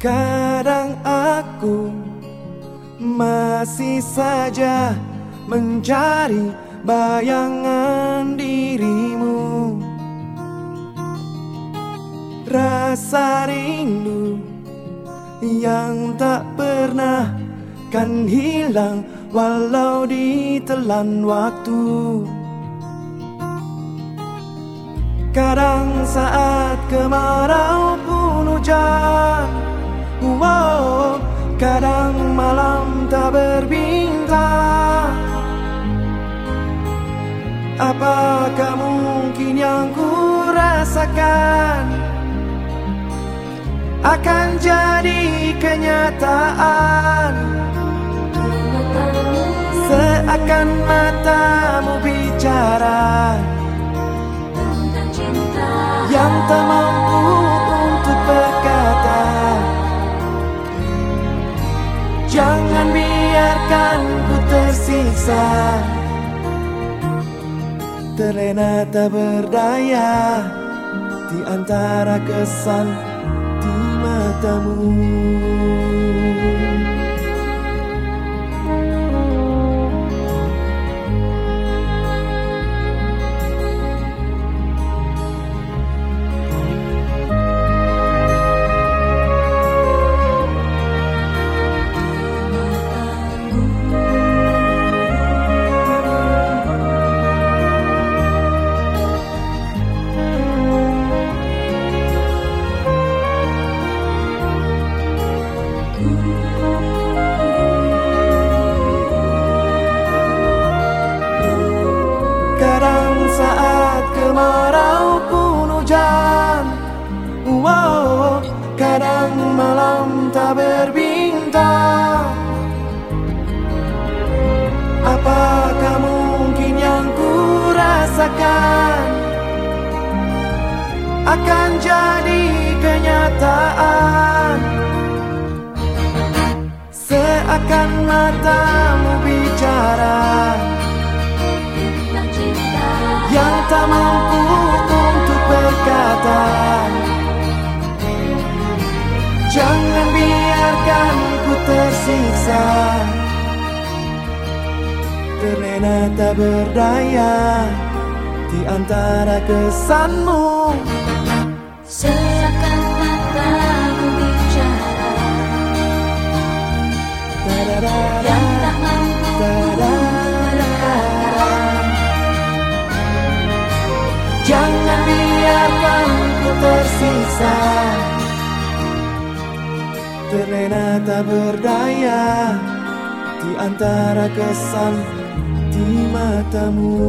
Kadang aku masih saja mencari bayangan dirimu. Rasa rindu yang tak pernah kan hilang walau ditelan waktu. Kadang saat kemarau pun hujan Kadang malam tak berbintang Apakah mungkin yang ku rasakan? Akan jadi kenyataan. Seakan matamu bicara. Yang tak mampu tersiksa Terlena tak berdaya Di antara kesan di matamu wow, Kadang malam tak berbintang. Apakah mungkin yang ku rasakan Akan jadi kenyataan. Seakan matamu tersiksa. Terlena tak berdaya Di antara kesanmu. Seakan matamu bicara. Yang tak mampu da-da-da-da. Jangan biarkan ku tersiksa Terlena tak berdaya Di antara kesan di matamu